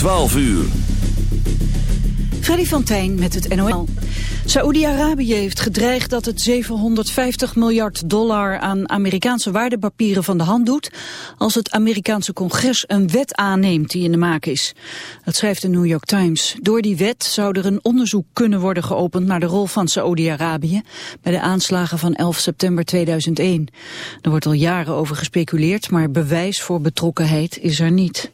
12 uur. Freddy van met het NOL. Saoedi-Arabië heeft gedreigd dat het 750 miljard dollar aan Amerikaanse waardepapieren van de hand doet als het Amerikaanse congres een wet aanneemt die in de maak is. Dat schrijft de New York Times. Door die wet zou er een onderzoek kunnen worden geopend naar de rol van Saoedi-Arabië bij de aanslagen van 11 september 2001. Er wordt al jaren over gespeculeerd, maar bewijs voor betrokkenheid is er niet.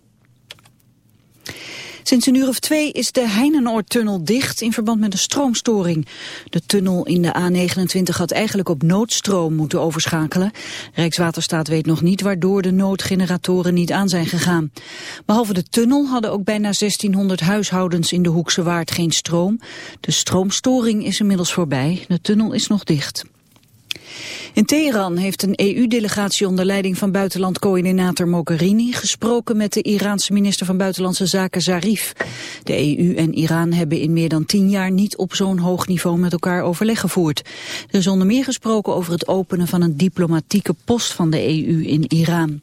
Sinds een uur of twee is de Heinenoordtunnel dicht in verband met een stroomstoring. De tunnel in de A29 had eigenlijk op noodstroom moeten overschakelen. Rijkswaterstaat weet nog niet waardoor de noodgeneratoren niet aan zijn gegaan. Behalve de tunnel hadden ook bijna 1600 huishoudens in de Hoekse Waard geen stroom. De stroomstoring is inmiddels voorbij. De tunnel is nog dicht. In Teheran heeft een EU-delegatie onder leiding van buitenlandcoördinator Mogherini gesproken met de Iraanse minister van Buitenlandse Zaken Zarif. De EU en Iran hebben in meer dan tien jaar niet op zo'n hoog niveau met elkaar overleg gevoerd. Er is onder meer gesproken over het openen van een diplomatieke post van de EU in Iran.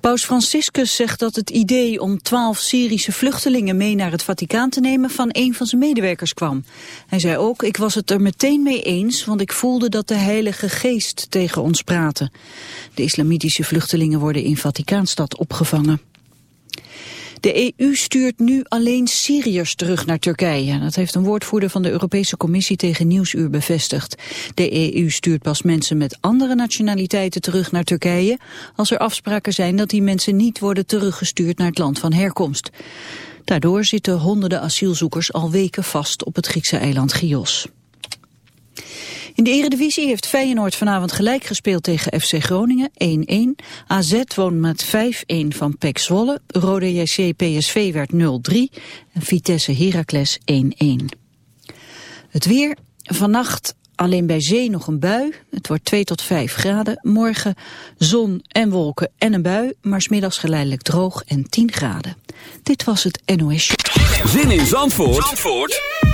Paus Franciscus zegt dat het idee om twaalf Syrische vluchtelingen mee naar het Vaticaan te nemen van een van zijn medewerkers kwam. Hij zei ook, ik was het er meteen mee eens, want ik voelde dat de Heilige Geest tegen ons praatte. De islamitische vluchtelingen worden in Vaticaanstad opgevangen. De EU stuurt nu alleen Syriërs terug naar Turkije. Dat heeft een woordvoerder van de Europese Commissie tegen Nieuwsuur bevestigd. De EU stuurt pas mensen met andere nationaliteiten terug naar Turkije... als er afspraken zijn dat die mensen niet worden teruggestuurd naar het land van herkomst. Daardoor zitten honderden asielzoekers al weken vast op het Griekse eiland Chios. In de Eredivisie heeft Feyenoord vanavond gelijk gespeeld tegen FC Groningen 1-1. AZ won met 5-1 van PEC Zwolle. Rode JC PSV werd 0-3 en Vitesse Heracles 1-1. Het weer, vannacht alleen bij zee nog een bui. Het wordt 2 tot 5 graden. Morgen zon en wolken en een bui, maar smiddags geleidelijk droog en 10 graden. Dit was het NOS. Zin in Zandvoort, Zandvoort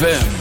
ZFM.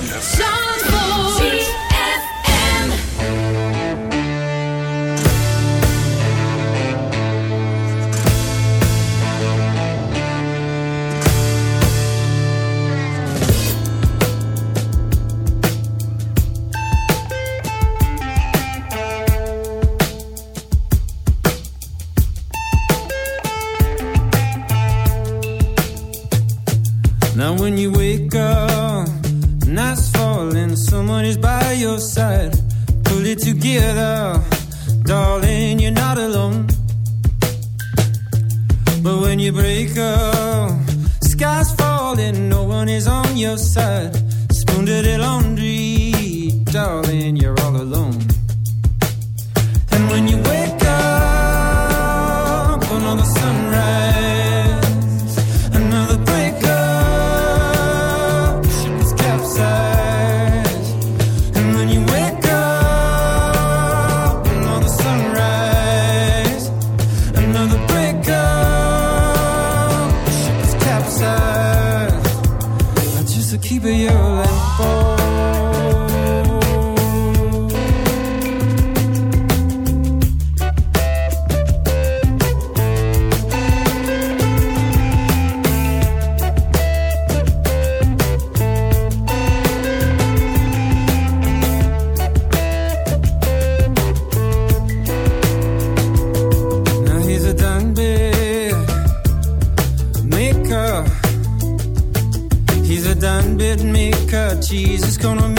Jesus gonna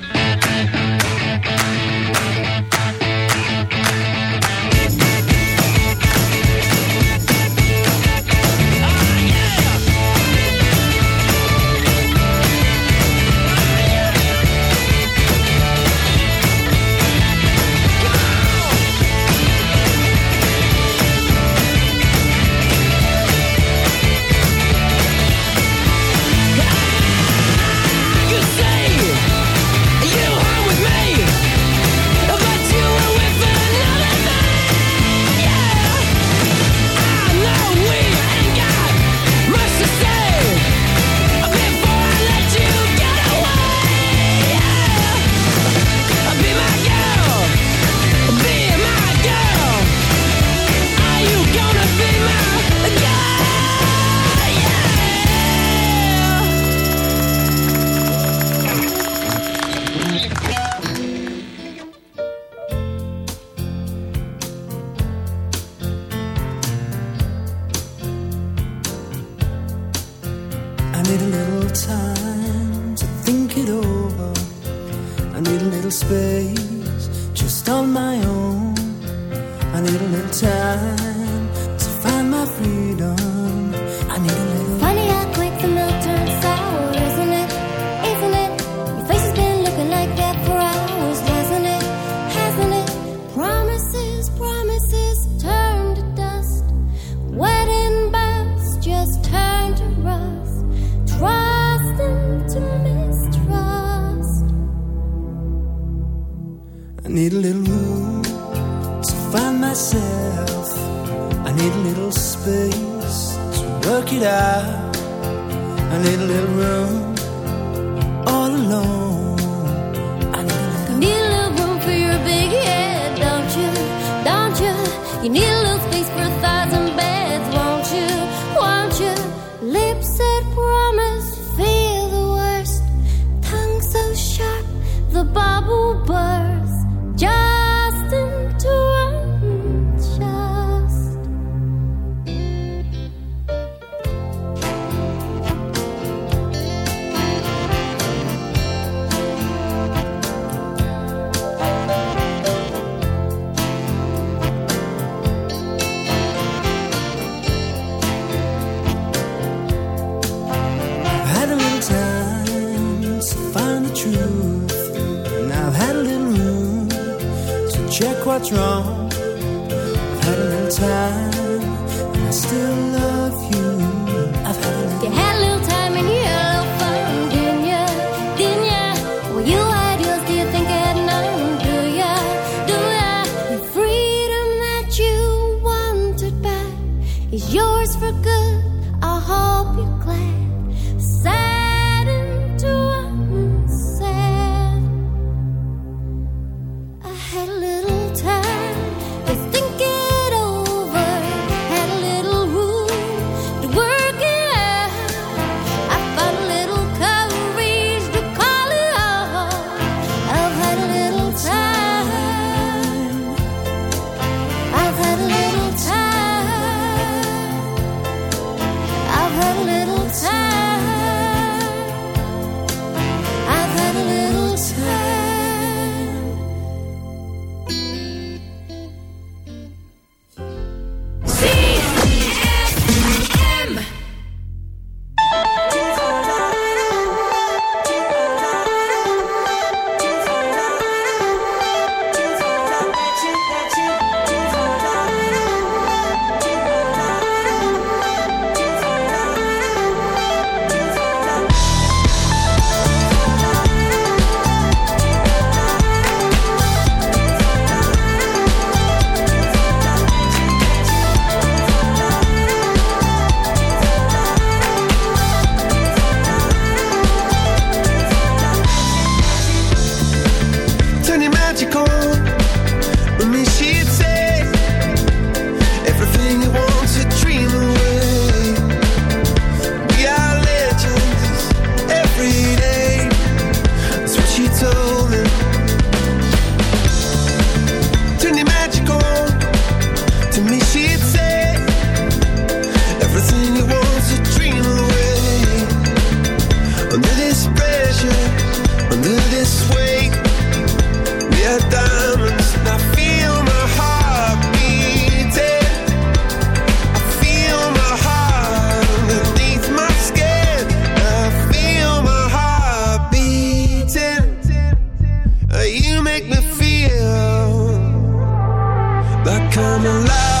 come alive.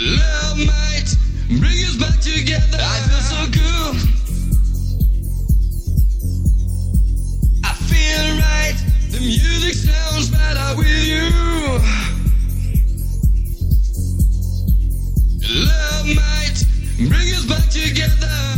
Love might bring us back together. I feel so good. I feel right. The music sounds better with you. Love might bring us back together.